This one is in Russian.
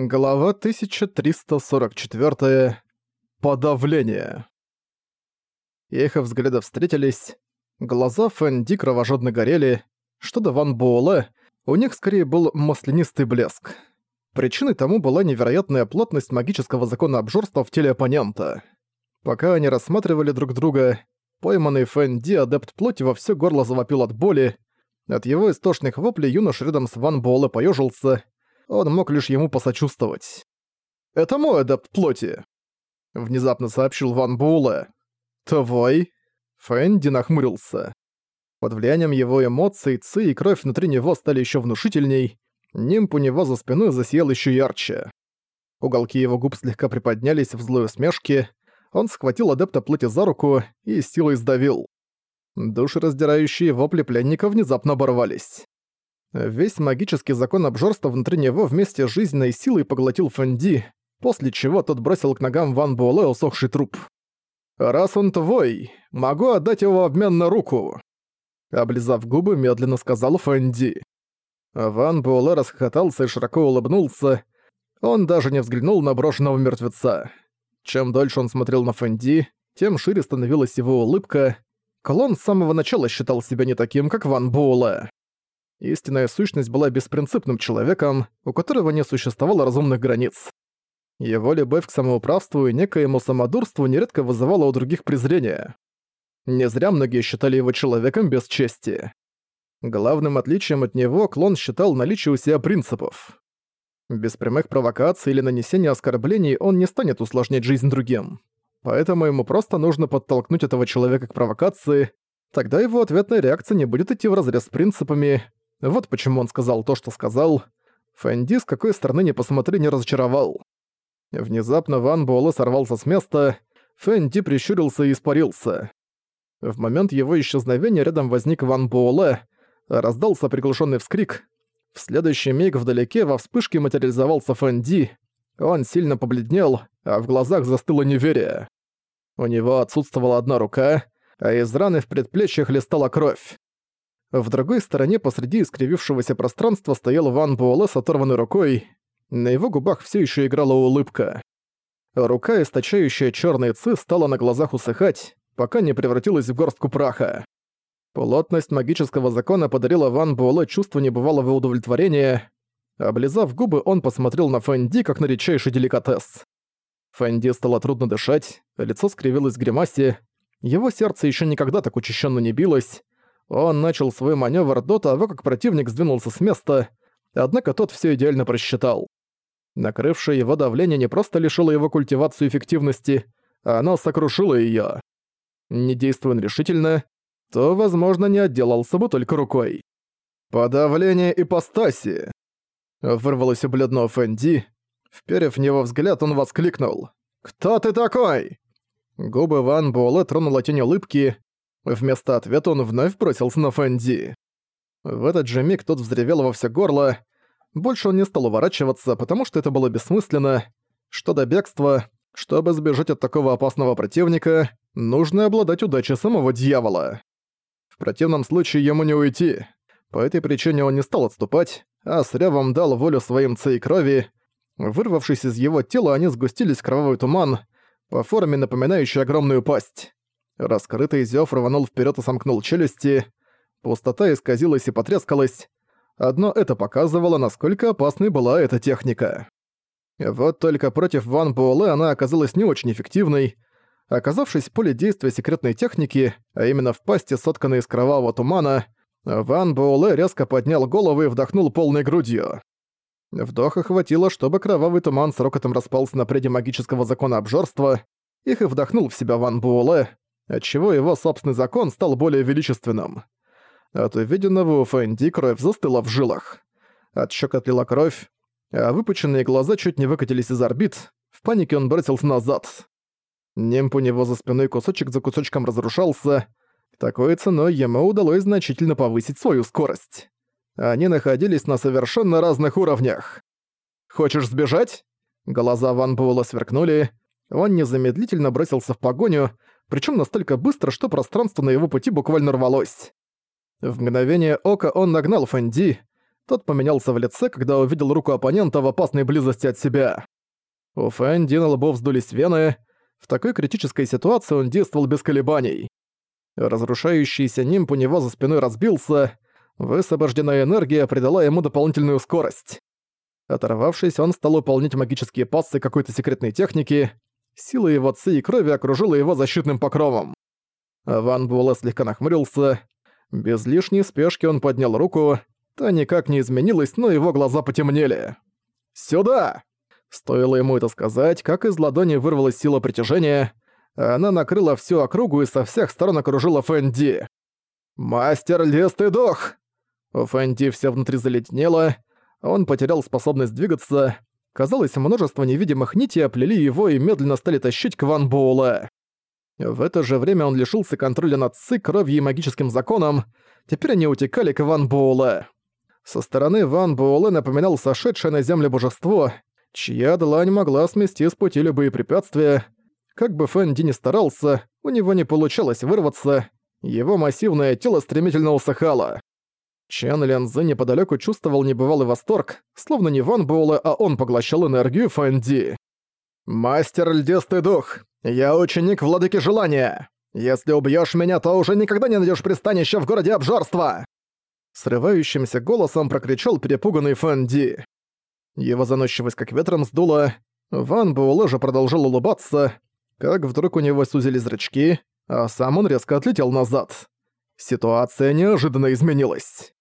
Глава 1344. Подавление. Их взгляды встретились. Глаза Фэнди кровожадно горели. Что до Ван Буэлэ, у них скорее был маслянистый блеск. Причиной тому была невероятная плотность магического закона обжорства в теле оппонента. Пока они рассматривали друг друга, пойманный Фэнди, адепт плоти, во всё горло завопил от боли. От его истошных воплей юнош рядом с Ван Буэлэ поёжился — он мог лишь ему посочувствовать. «Это мой адепт плоти», — внезапно сообщил Ван Буэлэ. «Твой?» Фэнди нахмурился. Под влиянием его эмоций ци и кровь внутри него стали еще внушительней, нимб у него за спиной засиял еще ярче. Уголки его губ слегка приподнялись в злой усмешке, он схватил адепта плоти за руку и силой сдавил. Душераздирающие вопли пленника внезапно оборвались. Весь магический закон обжорства внутри него вместе с жизненной силой поглотил Фэнди, после чего тот бросил к ногам Ван Буэлэ усохший труп. «Раз он твой, могу отдать его в обмен на руку!» Облизав губы, медленно сказал Фэнди. Ван Буэлэ расхохотался и широко улыбнулся. Он даже не взглянул на брошенного мертвеца. Чем дольше он смотрел на Фэнди, тем шире становилась его улыбка. Клон с самого начала считал себя не таким, как Ван Буэлэ. Истинная сущность была беспринципным человеком, у которого не существовало разумных границ. Его любовь к самоуправству и некоему самодурству нередко вызывала у других презрение. Не зря многие считали его человеком без чести. Главным отличием от него клон считал наличие у себя принципов. Без прямых провокаций или нанесения оскорблений он не станет усложнять жизнь другим. Поэтому ему просто нужно подтолкнуть этого человека к провокации, тогда его ответная реакция не будет идти вразрез с принципами, вот почему он сказал то, что сказал. Фэнди с какой стороны не посмотри не разочаровал. Внезапно Ван Буэлэ сорвался с места, Фэнди прищурился и испарился. В момент его исчезновения рядом возник Ван Буэлэ, раздался приглушенный вскрик. В следующий миг вдалеке во вспышке материализовался Фэнди. Он сильно побледнел, а в глазах застыло неверие. У него отсутствовала одна рука, а из раны в предплечьях листала кровь. В другой стороне посреди искривившегося пространства стоял Ван Буэлэ с оторванной рукой. На его губах все еще играла улыбка. Рука, источающая черные ци, стала на глазах усыхать, пока не превратилась в горстку праха. Плотность магического закона подарила Ван Буэлэ чувство небывалого удовлетворения. Облизав губы, он посмотрел на Фэнди как на редчайший деликатес. Фэнди стало трудно дышать, лицо скривилось в гримасе, его сердце еще никогда так учащенно не билось, он начал свой маневр до того, как противник сдвинулся с места, однако тот все идеально просчитал. Накрывшее его давление не просто лишило его культивацию эффективности, а оно сокрушило ее. Не действуя решительно, то, возможно, не отделался бы только рукой. «Подавление ипостаси!» Вырвалось у бледного Фэнди. Вперев в него взгляд, он воскликнул. «Кто ты такой?» Губы Ван Буэлэ тронула тень улыбки, Вместо ответа он вновь бросился на Фэнди. В этот же миг тот взревел во все горло. Больше он не стал уворачиваться, потому что это было бессмысленно. Что до бегства, чтобы сбежать от такого опасного противника, нужно обладать удачей самого дьявола. В противном случае ему не уйти. По этой причине он не стал отступать, а с рявом дал волю своим цей крови. Вырвавшись из его тела, они сгустились в кровавый туман, по форме напоминающий огромную пасть. Раскрытый зев рванул вперед и сомкнул челюсти. Пустота исказилась и потрескалась. Одно это показывало, насколько опасной была эта техника. Вот только против Ван Буэлэ она оказалась не очень эффективной. Оказавшись в поле действия секретной техники, а именно в пасти, сотканной из кровавого тумана, Ван Буэлэ резко поднял голову и вдохнул полной грудью. Вдоха хватило, чтобы кровавый туман с рокотом распался на преде магического закона обжорства, их и вдохнул в себя Ван Буэлэ, отчего его собственный закон стал более величественным. От увиденного у Фэнди кровь застыла в жилах. От щек отлила кровь, а выпученные глаза чуть не выкатились из орбит. В панике он бросился назад. Нимб у него за спиной кусочек за кусочком разрушался. Такой ценой ему удалось значительно повысить свою скорость. Они находились на совершенно разных уровнях. «Хочешь сбежать?» Глаза Ван Буэлла сверкнули. Он незамедлительно бросился в погоню, причем настолько быстро, что пространство на его пути буквально рвалось. В мгновение ока он нагнал Фэнди. Тот поменялся в лице, когда увидел руку оппонента в опасной близости от себя. У Фэн Ди на лбу вздулись вены. В такой критической ситуации он действовал без колебаний. Разрушающийся нимб у него за спиной разбился, высвобожденная энергия придала ему дополнительную скорость. Оторвавшись, он стал выполнять магические пассы какой-то секретной техники. Сила его ци и крови окружила его защитным покровом. Ван Буэлэ слегка нахмурился. Без лишней спешки он поднял руку. Та никак не изменилась, но его глаза потемнели. «Сюда!» Стоило ему это сказать, как из ладони вырвалась сила притяжения. Она накрыла всю округу и со всех сторон окружила Фэнди. «Мастер листый дух!» У Фэнди все внутри заледенело, он потерял способность двигаться. Казалось, множество невидимых нитей оплели его и медленно стали тащить к Ван Буэлэ. В это же время он лишился контроля над Ци, кровью и магическим законом. Теперь они утекали к Ван Буэлэ. Со стороны Ван Буэлэ напоминал сошедшее на землю божество, чья длань могла смести с пути любые препятствия. Как бы Фэн Ди ни старался, у него не получалось вырваться, его массивное тело стремительно усыхало. Чен Лянзы неподалёку чувствовал небывалый восторг, словно не Ван Буэлэ, а он поглощал энергию Фэн Ди. «Мастер льдистый дух, я ученик владыки желания. Если убьёшь меня, то уже никогда не найдёшь пристанище в городе обжорства!» Срывающимся голосом прокричал перепуганный Фэн Ди. Его заносчивость как ветром сдуло. Ван Буэлэ же продолжал улыбаться, как вдруг у него сузили зрачки, а сам он резко отлетел назад. Ситуация неожиданно изменилась.